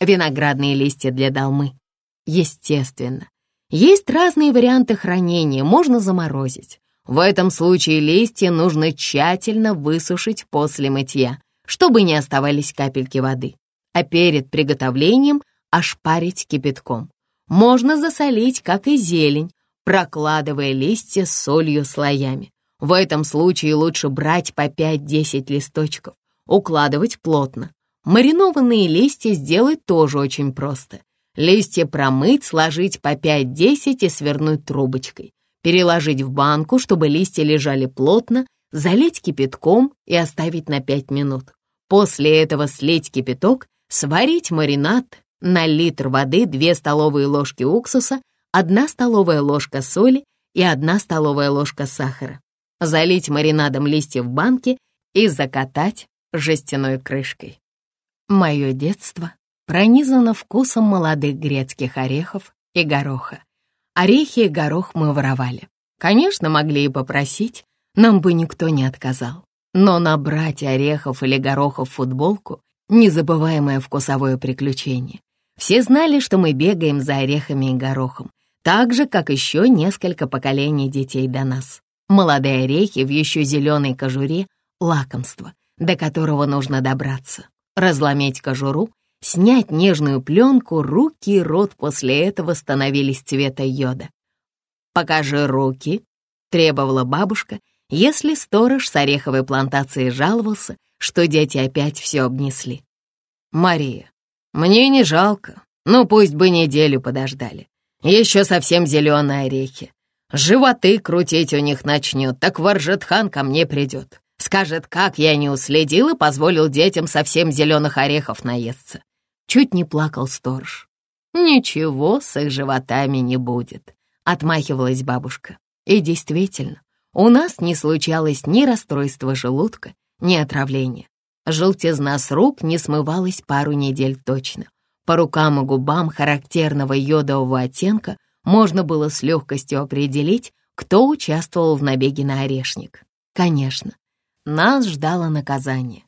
Виноградные листья для долмы. Естественно. Есть разные варианты хранения, можно заморозить. В этом случае листья нужно тщательно высушить после мытья, чтобы не оставались капельки воды. А перед приготовлением ошпарить кипятком. Можно засолить, как и зелень, прокладывая листья с солью слоями. В этом случае лучше брать по 5-10 листочков, укладывать плотно. Маринованные листья сделать тоже очень просто. Листья промыть, сложить по 5-10 и свернуть трубочкой. Переложить в банку, чтобы листья лежали плотно, залить кипятком и оставить на 5 минут. После этого слить кипяток, сварить маринад на литр воды 2 столовые ложки уксуса, 1 столовая ложка соли и 1 столовая ложка сахара. Залить маринадом листья в банке и закатать жестяной крышкой. Мое детство пронизано вкусом молодых грецких орехов и гороха. Орехи и горох мы воровали. Конечно, могли и попросить, нам бы никто не отказал. Но набрать орехов или горохов в футболку — незабываемое вкусовое приключение. Все знали, что мы бегаем за орехами и горохом, так же, как еще несколько поколений детей до нас. Молодые орехи в еще зеленой кожуре — лакомство, до которого нужно добраться разломить кожуру, снять нежную пленку, руки и рот после этого становились цвета йода. «Покажи руки», — требовала бабушка, если сторож с ореховой плантации жаловался, что дети опять все обнесли. «Мария, мне не жалко, ну пусть бы неделю подождали. Еще совсем зеленые орехи. Животы крутить у них начнет, так Варжетхан ко мне придет. Скажет, как я не уследил и позволил детям совсем зеленых орехов наесться. Чуть не плакал сторож. «Ничего с их животами не будет», — отмахивалась бабушка. И действительно, у нас не случалось ни расстройства желудка, ни отравления. Желтизна с рук не смывалась пару недель точно. По рукам и губам характерного йодового оттенка можно было с легкостью определить, кто участвовал в набеге на орешник. Конечно, нас ждало наказание.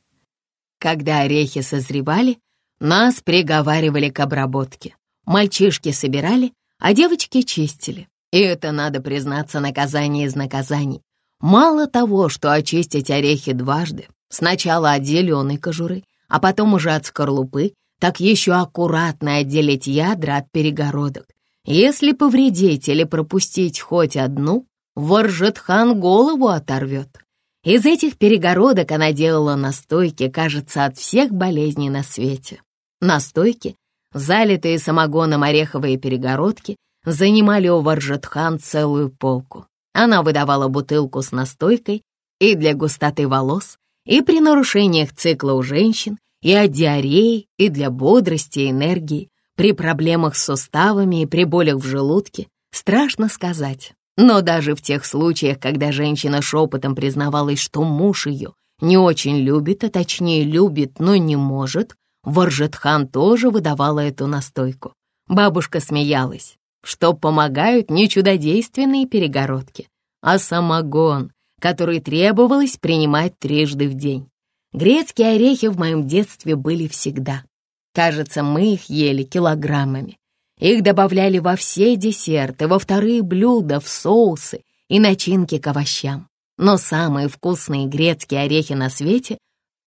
Когда орехи созревали, нас приговаривали к обработке. Мальчишки собирали, а девочки чистили. И это, надо признаться, наказание из наказаний. Мало того, что очистить орехи дважды, сначала от зеленой кожуры, а потом уже от скорлупы, так еще аккуратно отделить ядра от перегородок. Если повредить или пропустить хоть одну, Варжетхан голову оторвет. Из этих перегородок она делала настойки, кажется, от всех болезней на свете. Настойки, залитые самогоном ореховые перегородки, занимали у Варжетхан целую полку. Она выдавала бутылку с настойкой и для густоты волос, и при нарушениях цикла у женщин, и от диареи, и для бодрости и энергии, при проблемах с суставами и при болях в желудке. Страшно сказать, но даже в тех случаях, когда женщина шепотом признавалась, что муж ее не очень любит, а точнее любит, но не может, Варжетхан тоже выдавала эту настойку. Бабушка смеялась, что помогают не чудодейственные перегородки, а самогон, который требовалось принимать трижды в день. Грецкие орехи в моем детстве были всегда. Кажется, мы их ели килограммами. Их добавляли во все десерты, во вторые блюда, в соусы и начинки к овощам. Но самые вкусные грецкие орехи на свете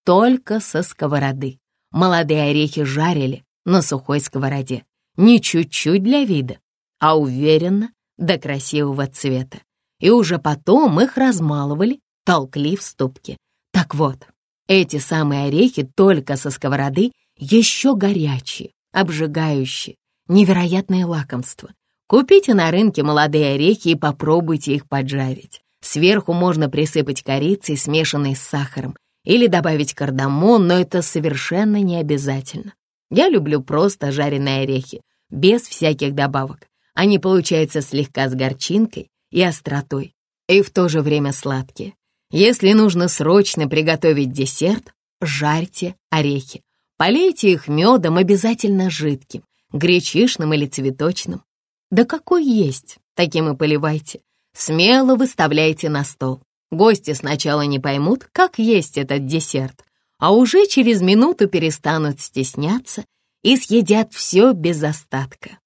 только со сковороды. Молодые орехи жарили на сухой сковороде. Не чуть-чуть для вида, а уверенно до красивого цвета. И уже потом их размалывали, толкли в ступке. Так вот, эти самые орехи только со сковороды еще горячие, обжигающие, Невероятное лакомство. Купите на рынке молодые орехи и попробуйте их поджарить. Сверху можно присыпать корицей, смешанной с сахаром, или добавить кардамон, но это совершенно не обязательно. Я люблю просто жареные орехи, без всяких добавок. Они получаются слегка с горчинкой и остротой, и в то же время сладкие. Если нужно срочно приготовить десерт, жарьте орехи. Полейте их медом обязательно жидким, гречишным или цветочным. Да какой есть, таким и поливайте. Смело выставляйте на стол. Гости сначала не поймут, как есть этот десерт, а уже через минуту перестанут стесняться и съедят все без остатка.